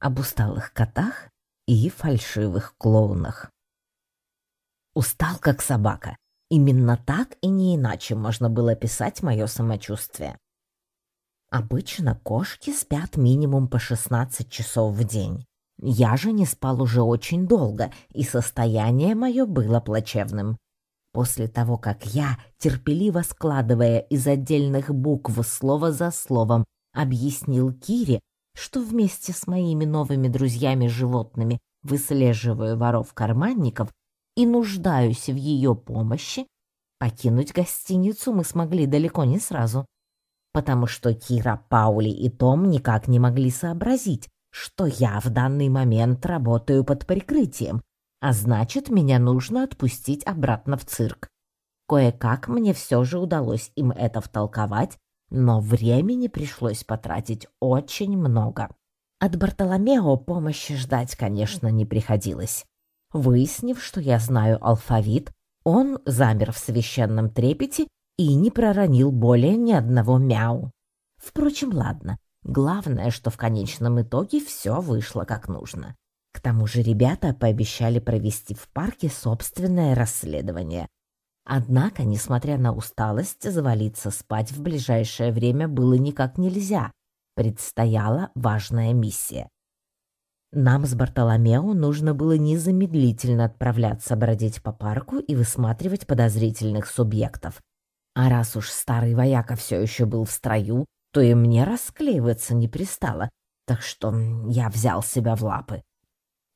об усталых котах и фальшивых клоунах. Устал как собака. Именно так и не иначе можно было писать мое самочувствие. Обычно кошки спят минимум по 16 часов в день. Я же не спал уже очень долго, и состояние мое было плачевным. После того, как я, терпеливо складывая из отдельных букв слово за словом, объяснил Кире, что вместе с моими новыми друзьями-животными выслеживаю воров-карманников и нуждаюсь в ее помощи, покинуть гостиницу мы смогли далеко не сразу, потому что Кира, Паули и Том никак не могли сообразить, что я в данный момент работаю под прикрытием, а значит, меня нужно отпустить обратно в цирк. Кое-как мне все же удалось им это втолковать, но времени пришлось потратить очень много. От Бартоломео помощи ждать, конечно, не приходилось. Выяснив, что я знаю алфавит, он замер в священном трепете и не проронил более ни одного мяу. Впрочем, ладно. Главное, что в конечном итоге все вышло как нужно. К тому же ребята пообещали провести в парке собственное расследование. Однако, несмотря на усталость, завалиться спать в ближайшее время было никак нельзя. Предстояла важная миссия. Нам с Бартоломео нужно было незамедлительно отправляться бродить по парку и высматривать подозрительных субъектов. А раз уж старый вояка все еще был в строю, то и мне расклеиваться не пристало, так что я взял себя в лапы.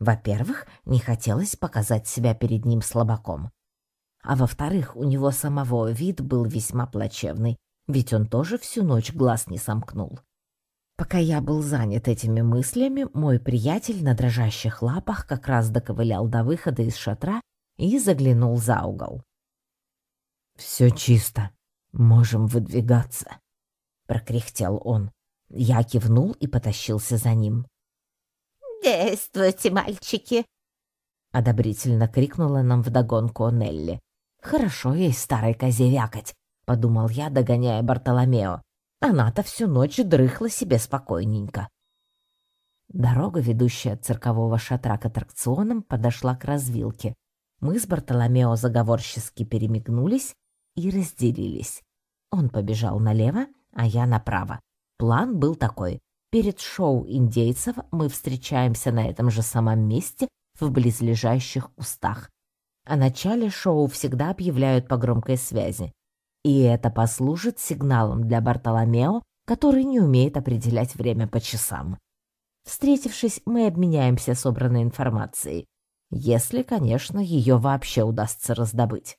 Во-первых, не хотелось показать себя перед ним слабаком. А во-вторых, у него самого вид был весьма плачевный, ведь он тоже всю ночь глаз не сомкнул. Пока я был занят этими мыслями, мой приятель на дрожащих лапах как раз доковылял до выхода из шатра и заглянул за угол. «Все чисто. Можем выдвигаться», — прокряхтел он. Я кивнул и потащился за ним. «Действуйте, мальчики!» — одобрительно крикнула нам вдогонку Нелли. «Хорошо ей старой козе вякать», — подумал я, догоняя Бартоломео. Она-то всю ночь дрыхла себе спокойненько. Дорога, ведущая от циркового шатра к аттракционам, подошла к развилке. Мы с Бартоломео заговорчески перемигнулись и разделились. Он побежал налево, а я направо. План был такой. Перед шоу индейцев мы встречаемся на этом же самом месте в близлежащих кустах. О начале шоу всегда объявляют по громкой связи. И это послужит сигналом для Бартоломео, который не умеет определять время по часам. Встретившись, мы обменяемся собранной информацией, если, конечно, ее вообще удастся раздобыть.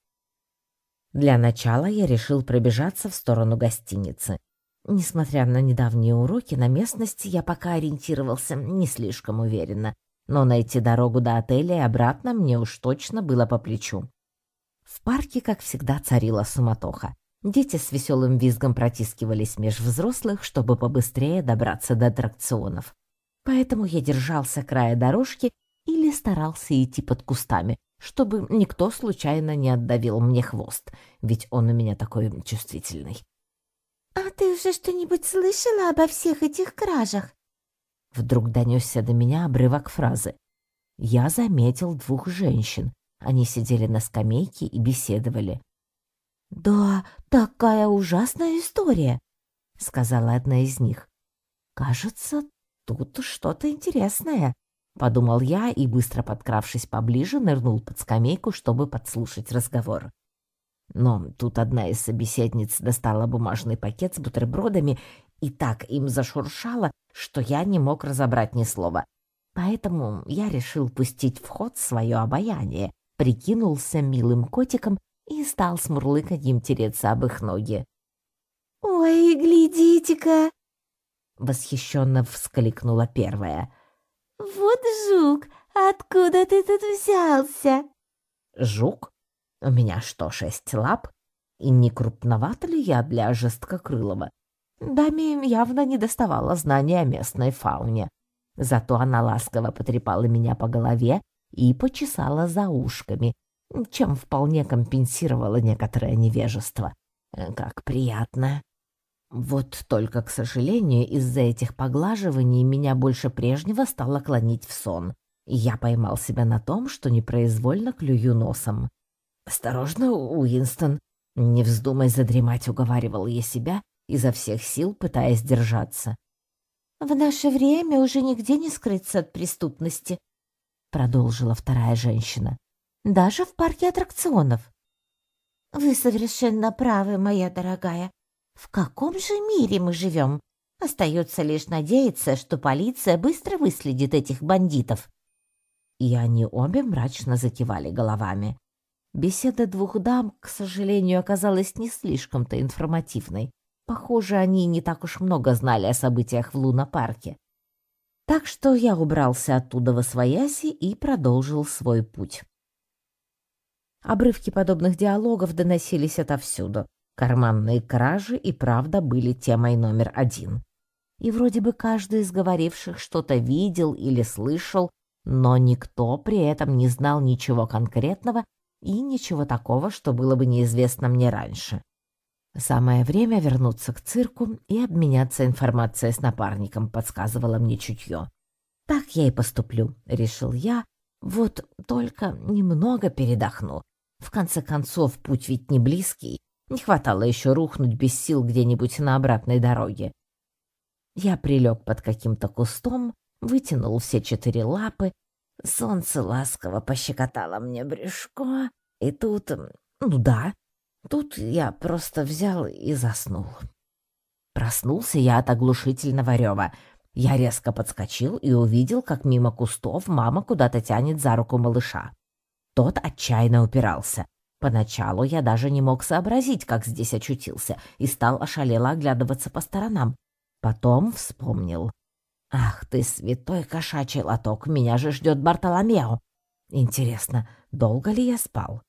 Для начала я решил пробежаться в сторону гостиницы. Несмотря на недавние уроки на местности, я пока ориентировался не слишком уверенно, но найти дорогу до отеля и обратно мне уж точно было по плечу. В парке, как всегда, царила суматоха. Дети с веселым визгом протискивались меж взрослых, чтобы побыстрее добраться до аттракционов. Поэтому я держался края дорожки или старался идти под кустами, чтобы никто случайно не отдавил мне хвост, ведь он у меня такой чувствительный. «А ты уже что-нибудь слышала обо всех этих кражах?» Вдруг донесся до меня обрывок фразы. Я заметил двух женщин. Они сидели на скамейке и беседовали. «Да, такая ужасная история», — сказала одна из них. «Кажется, тут что-то интересное», — подумал я и, быстро подкравшись поближе, нырнул под скамейку, чтобы подслушать разговор. Но тут одна из собеседниц достала бумажный пакет с бутербродами и так им зашуршала, что я не мог разобрать ни слова. Поэтому я решил пустить в ход свое обаяние, прикинулся милым котиком и стал с мурлыканьем тереться об их ноги. «Ой, глядите-ка!» — восхищенно вскликнула первая. «Вот жук! Откуда ты тут взялся?» «Жук? У меня что, шесть лап? И не крупновато ли я для жесткокрылого? Даме явно не доставало знания о местной фауне. Зато она ласково потрепала меня по голове и почесала за ушками, чем вполне компенсировала некоторое невежество. Как приятно. Вот только, к сожалению, из-за этих поглаживаний меня больше прежнего стало клонить в сон, я поймал себя на том, что непроизвольно клюю носом. «Осторожно, Уинстон, не вздумай задремать», — уговаривал я себя, изо всех сил пытаясь держаться. «В наше время уже нигде не скрыться от преступности», — продолжила вторая женщина. «Даже в парке аттракционов». «Вы совершенно правы, моя дорогая. В каком же мире мы живем? Остается лишь надеяться, что полиция быстро выследит этих бандитов». И они обе мрачно закивали головами. Беседа двух дам, к сожалению, оказалась не слишком-то информативной. Похоже, они не так уж много знали о событиях в лунопарке. Так что я убрался оттуда во свояси и продолжил свой путь. Обрывки подобных диалогов доносились отовсюду. Карманные кражи и правда были темой номер один. И вроде бы каждый из говоривших что-то видел или слышал, но никто при этом не знал ничего конкретного и ничего такого, что было бы неизвестно мне раньше. Самое время вернуться к цирку и обменяться информацией с напарником, подсказывало мне чутье. Так я и поступлю, решил я. Вот только немного передохну. В конце концов, путь ведь не близкий. Не хватало еще рухнуть без сил где-нибудь на обратной дороге. Я прилег под каким-то кустом, вытянул все четыре лапы. Солнце ласково пощекотало мне брюшко. И тут... Ну да, Тут я просто взял и заснул. Проснулся я от оглушительного рева. Я резко подскочил и увидел, как мимо кустов мама куда-то тянет за руку малыша. Тот отчаянно упирался. Поначалу я даже не мог сообразить, как здесь очутился, и стал ошалело оглядываться по сторонам. Потом вспомнил. «Ах ты, святой кошачий лоток, меня же ждет Бартоломео! Интересно, долго ли я спал?»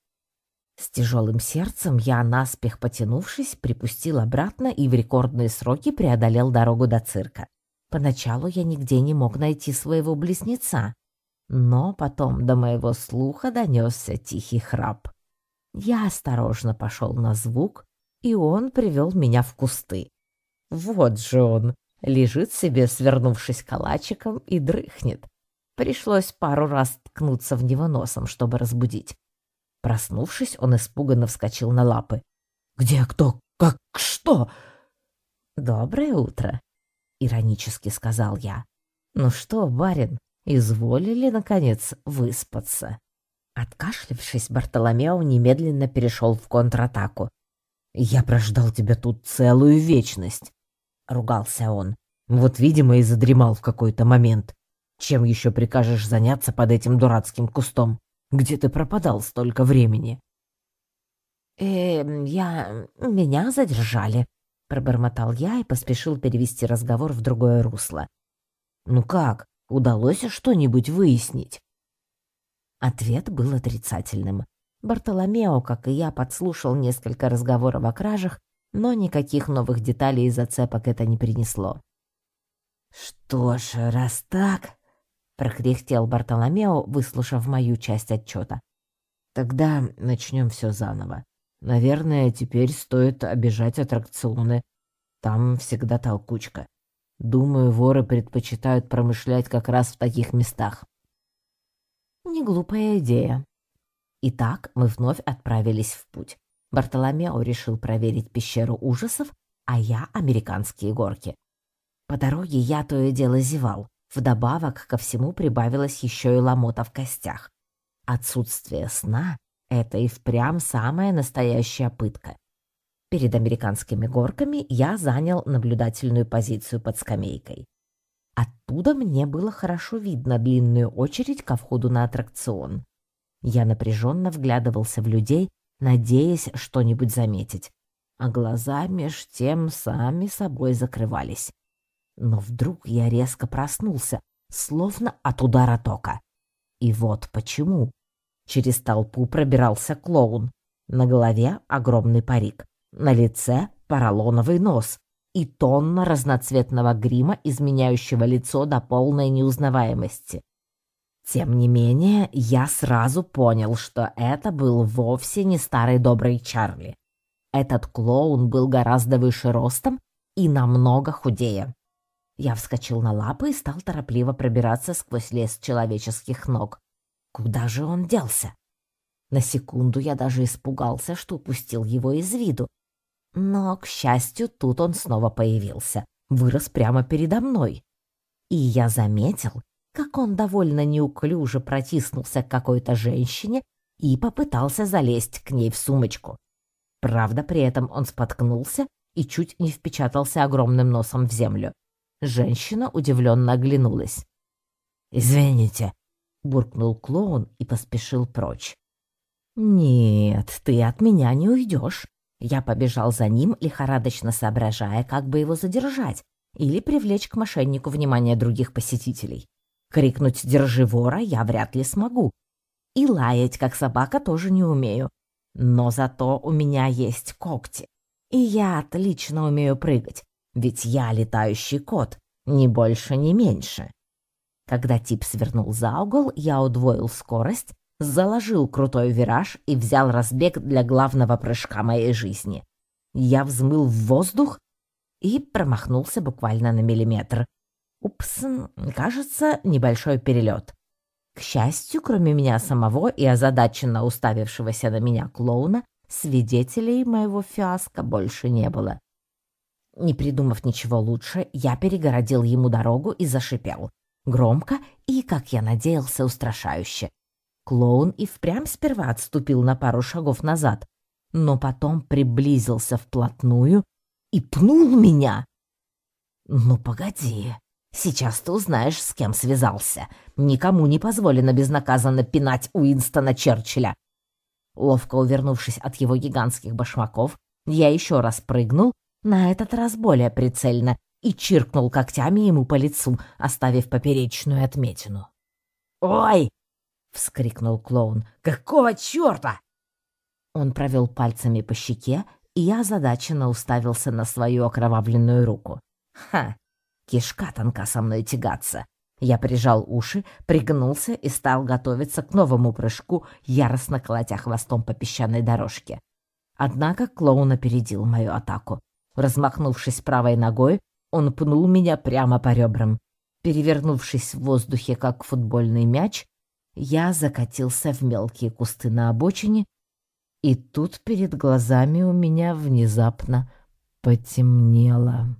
С тяжелым сердцем я, наспех потянувшись, припустил обратно и в рекордные сроки преодолел дорогу до цирка. Поначалу я нигде не мог найти своего близнеца, но потом до моего слуха донесся тихий храп. Я осторожно пошел на звук, и он привел меня в кусты. Вот же он, лежит себе, свернувшись калачиком, и дрыхнет. Пришлось пару раз ткнуться в него носом, чтобы разбудить. Проснувшись, он испуганно вскочил на лапы. «Где кто? Как что?» «Доброе утро», — иронически сказал я. «Ну что, барин, изволили, наконец, выспаться?» Откашлившись, Бартоломео немедленно перешел в контратаку. «Я прождал тебя тут целую вечность», — ругался он. «Вот, видимо, и задремал в какой-то момент. Чем еще прикажешь заняться под этим дурацким кустом?» Где ты пропадал столько времени?» «Э, я... меня задержали», — пробормотал я и поспешил перевести разговор в другое русло. «Ну как, удалось что-нибудь выяснить?» Ответ был отрицательным. Бартоломео, как и я, подслушал несколько разговоров о кражах, но никаких новых деталей и зацепок это не принесло. «Что ж, раз так...» прокряхтел Бартоломео, выслушав мою часть отчета. Тогда начнем все заново. Наверное, теперь стоит обижать аттракционы. Там всегда толкучка. Думаю, воры предпочитают промышлять как раз в таких местах. Не глупая идея. Итак, мы вновь отправились в путь. Бартоломео решил проверить пещеру ужасов, а я — американские горки. По дороге я то и дело зевал. Вдобавок ко всему прибавилось еще и ломота в костях. Отсутствие сна — это и впрямь самая настоящая пытка. Перед американскими горками я занял наблюдательную позицию под скамейкой. Оттуда мне было хорошо видно длинную очередь ко входу на аттракцион. Я напряженно вглядывался в людей, надеясь что-нибудь заметить, а глаза меж тем сами собой закрывались. Но вдруг я резко проснулся, словно от удара тока. И вот почему. Через толпу пробирался клоун. На голове огромный парик, на лице поролоновый нос и тонна разноцветного грима, изменяющего лицо до полной неузнаваемости. Тем не менее, я сразу понял, что это был вовсе не старый добрый Чарли. Этот клоун был гораздо выше ростом и намного худее. Я вскочил на лапы и стал торопливо пробираться сквозь лес человеческих ног. Куда же он делся? На секунду я даже испугался, что упустил его из виду. Но, к счастью, тут он снова появился, вырос прямо передо мной. И я заметил, как он довольно неуклюже протиснулся к какой-то женщине и попытался залезть к ней в сумочку. Правда, при этом он споткнулся и чуть не впечатался огромным носом в землю. Женщина удивленно оглянулась. «Извините», — буркнул клоун и поспешил прочь. «Нет, ты от меня не уйдешь». Я побежал за ним, лихорадочно соображая, как бы его задержать или привлечь к мошеннику внимание других посетителей. Крикнуть «Держи вора» я вряд ли смогу. И лаять, как собака, тоже не умею. Но зато у меня есть когти. И я отлично умею прыгать, ведь я летающий кот, ни больше, ни меньше. Когда тип свернул за угол, я удвоил скорость, заложил крутой вираж и взял разбег для главного прыжка моей жизни. Я взмыл в воздух и промахнулся буквально на миллиметр. Упс, кажется, небольшой перелет. К счастью, кроме меня самого и озадаченно уставившегося на меня клоуна, свидетелей моего фиаско больше не было. Не придумав ничего лучше, я перегородил ему дорогу и зашипел. Громко и, как я надеялся, устрашающе. Клоун и впрямь сперва отступил на пару шагов назад, но потом приблизился вплотную и пнул меня. «Ну, погоди, Сейчас ты узнаешь, с кем связался. Никому не позволено безнаказанно пинать Уинстона Черчилля. Ловко увернувшись от его гигантских башмаков, я еще раз прыгнул, на этот раз более прицельно, и чиркнул когтями ему по лицу, оставив поперечную отметину. «Ой!» — вскрикнул клоун. «Какого черта?» Он провел пальцами по щеке, и я озадаченно уставился на свою окровавленную руку. «Ха! Кишка тонка со мной тягаться. Я прижал уши, пригнулся и стал готовиться к новому прыжку, яростно колотя хвостом по песчаной дорожке. Однако клоун опередил мою атаку. Размахнувшись правой ногой, он пнул меня прямо по ребрам. Перевернувшись в воздухе, как футбольный мяч, я закатился в мелкие кусты на обочине, и тут перед глазами у меня внезапно потемнело.